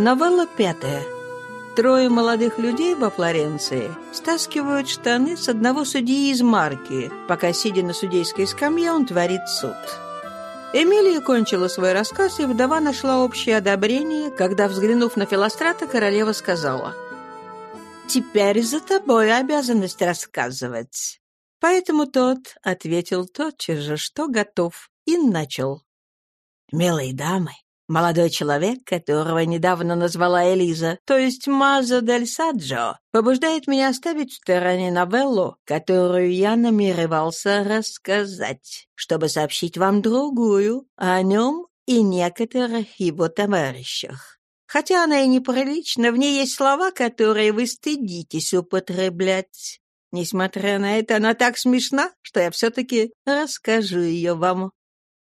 Новелла пятая. Трое молодых людей во Флоренции стаскивают штаны с одного судьи из Марки, пока, сидя на судейской скамье, он творит суд. Эмилия кончила свой рассказ, и вдова нашла общее одобрение, когда, взглянув на Филострата, королева сказала, «Теперь за тобой обязанность рассказывать». Поэтому тот ответил тотчас же, что готов, и начал. «Милые дамы, Молодой человек, которого недавно назвала Элиза, то есть Мазо дель Саджо, побуждает меня оставить в стороне новеллу, которую я намеревался рассказать, чтобы сообщить вам другую о нем и некоторых его товарищах. Хотя она и неприлична, в ней есть слова, которые вы стыдитесь употреблять. Несмотря на это, она так смешна, что я все-таки расскажу ее вам.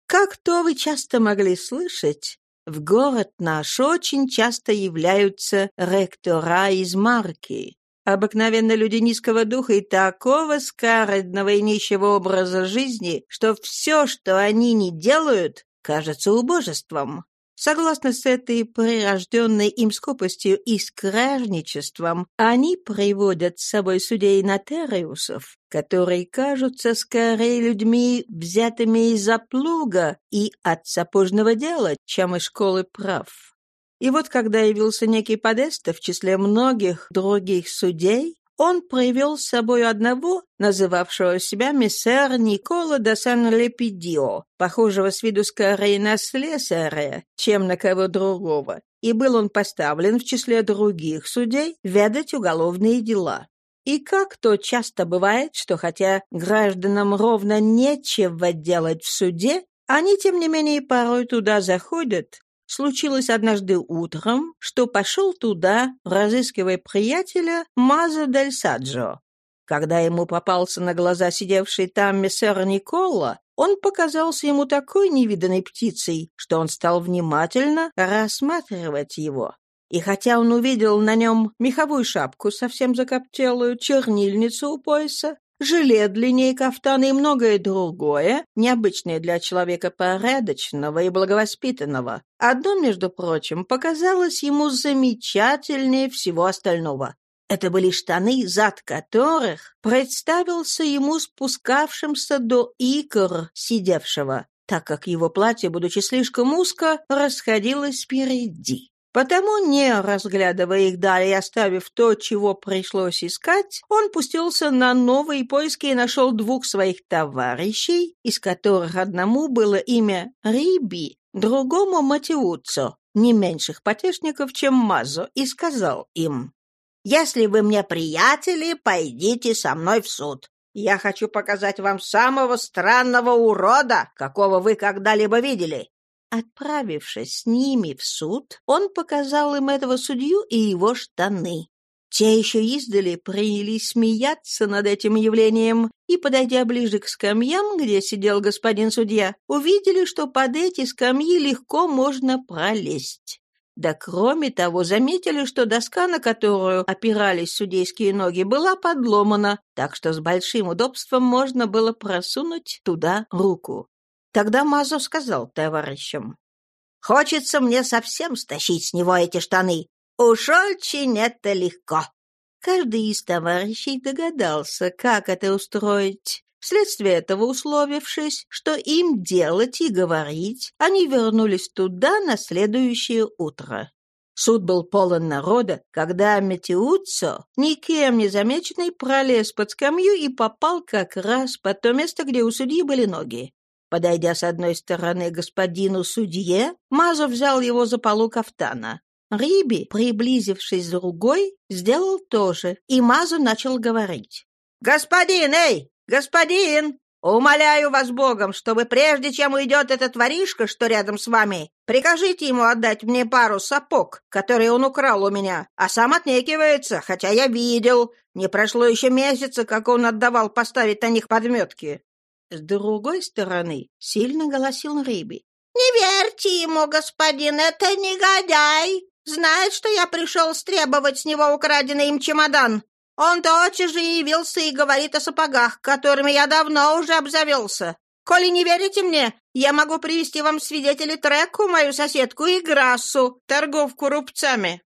Как то вы часто могли слышать, в город наш очень часто являются ректора из марки. Обыкновенно люди низкого духа и такого скаредного и нищего образа жизни, что все, что они не делают, кажется убожеством. Согласно с этой прирожденной им скупостью и скражничеством, они приводят с собой судей нотариусов, которые кажутся скорее людьми, взятыми из-за плуга и от сапожного дела, чем из школы прав. И вот когда явился некий Подеста в числе многих других судей, он привел с собой одного, называвшего себя мессер Никола де Сан-Лепидио, похожего с виду скорее на слесаря, чем на кого другого, и был он поставлен в числе других судей ведать уголовные дела. И как то часто бывает, что хотя гражданам ровно нечего делать в суде, они, тем не менее, порой туда заходят, Случилось однажды утром, что пошел туда, разыскивая приятеля Мазо дель Саджо. Когда ему попался на глаза сидевший там мессер Никола, он показался ему такой невиданной птицей, что он стал внимательно рассматривать его. И хотя он увидел на нем меховую шапку, совсем закоптелую, чернильницу у пояса, жилет длиннее кафтана и многое другое, необычное для человека порядочного и благовоспитанного. Одно, между прочим, показалось ему замечательнее всего остального. Это были штаны, зад которых представился ему спускавшимся до икр сидевшего, так как его платье, будучи слишком узко, расходилось впереди. Потому, не разглядывая их далее, оставив то, чего пришлось искать, он пустился на новые поиски и нашел двух своих товарищей, из которых одному было имя Риби, другому Матиуцо, не меньших потешников, чем Мазо, и сказал им, «Если вы мне приятели, пойдите со мной в суд. Я хочу показать вам самого странного урода, какого вы когда-либо видели. Отправившись с ними в суд, он показал им этого судью и его штаны. Те еще издали принялись смеяться над этим явлением и, подойдя ближе к скамьям, где сидел господин судья, увидели, что под эти скамьи легко можно пролезть. Да кроме того, заметили, что доска, на которую опирались судейские ноги, была подломана, так что с большим удобством можно было просунуть туда руку. Тогда Мазо сказал товарищам, «Хочется мне совсем стащить с него эти штаны. Уж очень это легко». Каждый из товарищей догадался, как это устроить. Вследствие этого, условившись, что им делать и говорить, они вернулись туда на следующее утро. Суд был полон народа, когда Метеуцо, никем не замеченный, пролез под скамью и попал как раз под то место, где у судьи были ноги. Подойдя с одной стороны господину судье, Мазо взял его за полу кафтана. Риби, приблизившись с другой, сделал то же, и Мазо начал говорить. «Господин, эй, господин! Умоляю вас Богом, чтобы прежде чем уйдет этот воришка, что рядом с вами, прикажите ему отдать мне пару сапог, которые он украл у меня, а сам отнекивается, хотя я видел. Не прошло еще месяца, как он отдавал поставить на них подметки. С другой стороны сильно голосил Риби. «Не верьте ему, господин, это негодяй! Знает, что я пришел стребовать с него украденный им чемодан. Он тотчас же явился и говорит о сапогах, которыми я давно уже обзавелся. Коли не верите мне, я могу привести вам свидетелей Треку, мою соседку, и Грассу, торговку рубцами.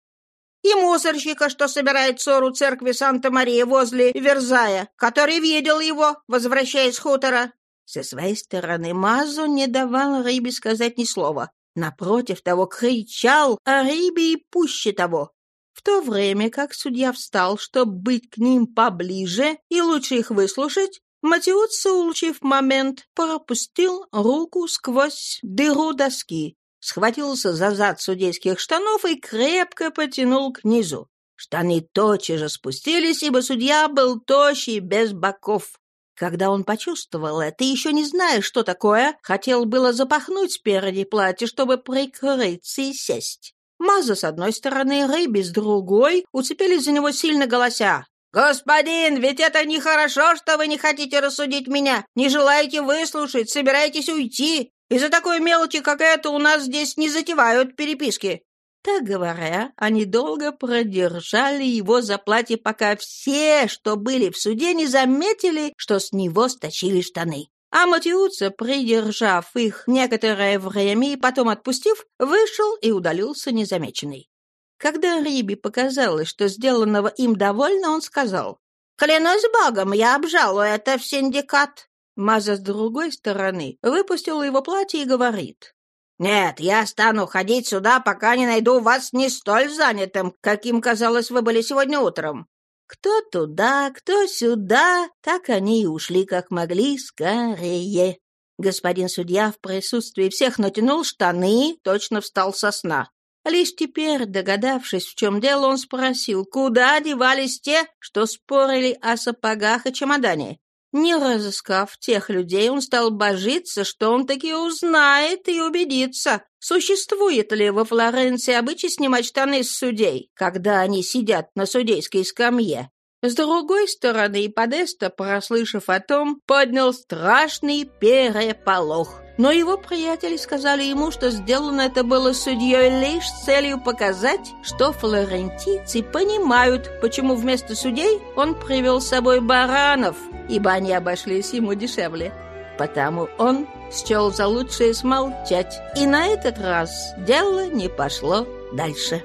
И мусорщика, что собирает ссору церкви Санта-Мария возле Верзая, который видел его, возвращаясь с хутора. Со своей стороны Мазу не давал Рибе сказать ни слова. Напротив того, кричал о Рибе и пуще того. В то время как судья встал, чтобы быть к ним поближе и лучше их выслушать, Матиоца, улучив момент, пропустил руку сквозь дыру доски, схватился за зад судейских штанов и крепко потянул к низу. Штаны тотчас же спустились, ибо судья был тощий, без боков. Когда он почувствовал это, еще не зная, что такое, хотел было запахнуть спереди платье, чтобы прикрыться и сесть. Маза с одной стороны, Рыби с другой уцепились за него сильно голося. «Господин, ведь это нехорошо, что вы не хотите рассудить меня, не желаете выслушать, собираетесь уйти. Из-за такой мелочи, как это, у нас здесь не затевают переписки». Так говоря, они долго продержали его за платье, пока все, что были в суде, не заметили, что с него стащили штаны. А Матиуца, придержав их некоторое время и потом отпустив, вышел и удалился незамеченный. Когда Риби показалось, что сделанного им довольно, он сказал, «Клянусь богом, я обжалую это в синдикат». Маза с другой стороны выпустила его платье и говорит, «Нет, я стану ходить сюда, пока не найду вас не столь занятым, каким, казалось, вы были сегодня утром». Кто туда, кто сюда, так они и ушли, как могли, скорее. Господин судья в присутствии всех натянул штаны, точно встал со сна. Лишь теперь, догадавшись, в чем дело, он спросил, куда девались те, что спорили о сапогах и чемодане. Не разыскав тех людей, он стал божиться, что он таки узнает и убедится, существует ли во Флоренции обычай снимать штаны с судей, когда они сидят на судейской скамье. С другой стороны, Подеста, прослышав о том, поднял страшный переполох. Но его приятели сказали ему, что сделано это было судьей лишь с целью показать, что флорентийцы понимают, почему вместо судей он привел с собой баранов, ибо они обошлись ему дешевле. Потому он счел за лучшее смолчать, и на этот раз дело не пошло дальше.